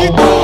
Chico.